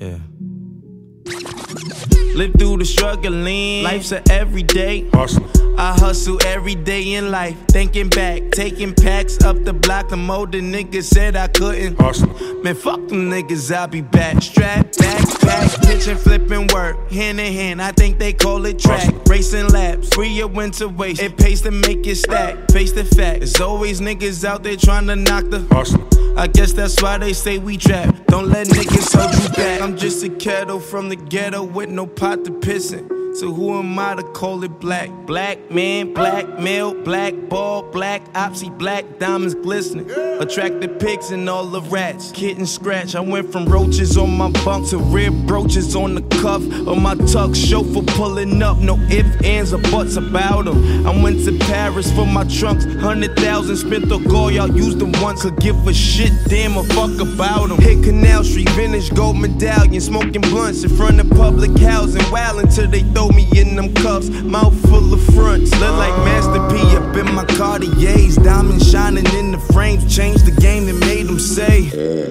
Yeah. Live through the struggling. Life's a everyday. Hustling. I hustle every day in life. Thinking back, taking packs up the block. The older niggas said I couldn't. Hustling. Man, fuck them niggas, I'll be back. Strap, backpack, pitching, flipping work. Hand in hand, I think they call it track. Racing laps, free your winter waste. It pays to make it stack. Face the fact, there's always niggas out there trying to knock the. Hustling. I guess that's why they say we trap. Don't let niggas hold you back. I'm just a kettle from the ghetto with no pot to piss in. So who am I to call it black? Black man, black male, black ball, black opsy, black diamonds glistening. Attract the pigs and all the rats. Kitten scratch. I went from roaches on my bunk to rib brooches on the cuff of my tux. Chauffeur pulling up, no ifs, ands, or buts about them. I went to Paris for my trunks. Hundred thousand spent the goal, y'all used them once. Could give a shit, damn a fuck about them. Hit Canal Street, vintage gold medallion, smoking blunts in front of public housing. Wow until they me in them cuffs. Mouth full of fronts. Look like Master P up in my Cartiers. Diamonds shining in the frames. Changed the game that made them say,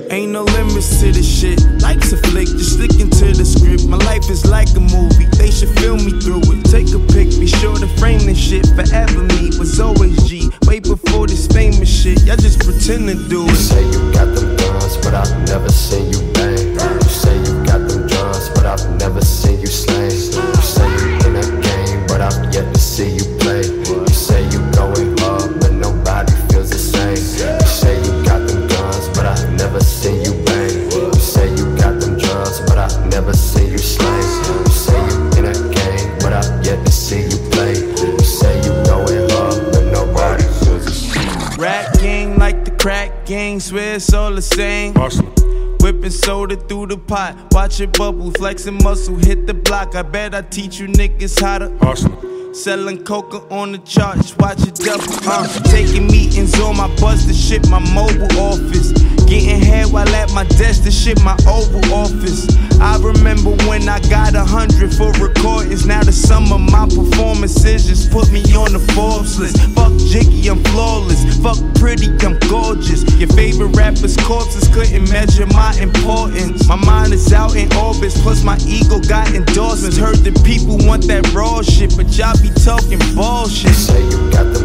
Ain't no limits to this shit. Life's a flick, just sticking to the script. My life is like a movie. They should film me through it. Take a pic, be sure to frame this shit. Forever me was always G. Way before this famous shit. Y'all just pretend to do You it. say you got them guns, but I've never seen you swear it's all the same. Hustling. Whipping soda through the pot, watch it bubble, flexing muscle, hit the block. I bet I teach you niggas how to. Hustling. Selling coca on the charts, watch it double. Uh, taking meetings on my bus to ship my mobile office. Getting head while at my desk to ship my oval office. I remember when I got a hundred for recordings. Now the sum of my performances just put me on the Forbes list. Fuck Jiggy, I'm flawless. Fuck pretty, I'm gorgeous. Rapper's corpses couldn't measure my importance. My mind is out in orbits, plus my ego got endorsements. Heard that people want that raw shit, but y'all be talking bullshit. Say you got them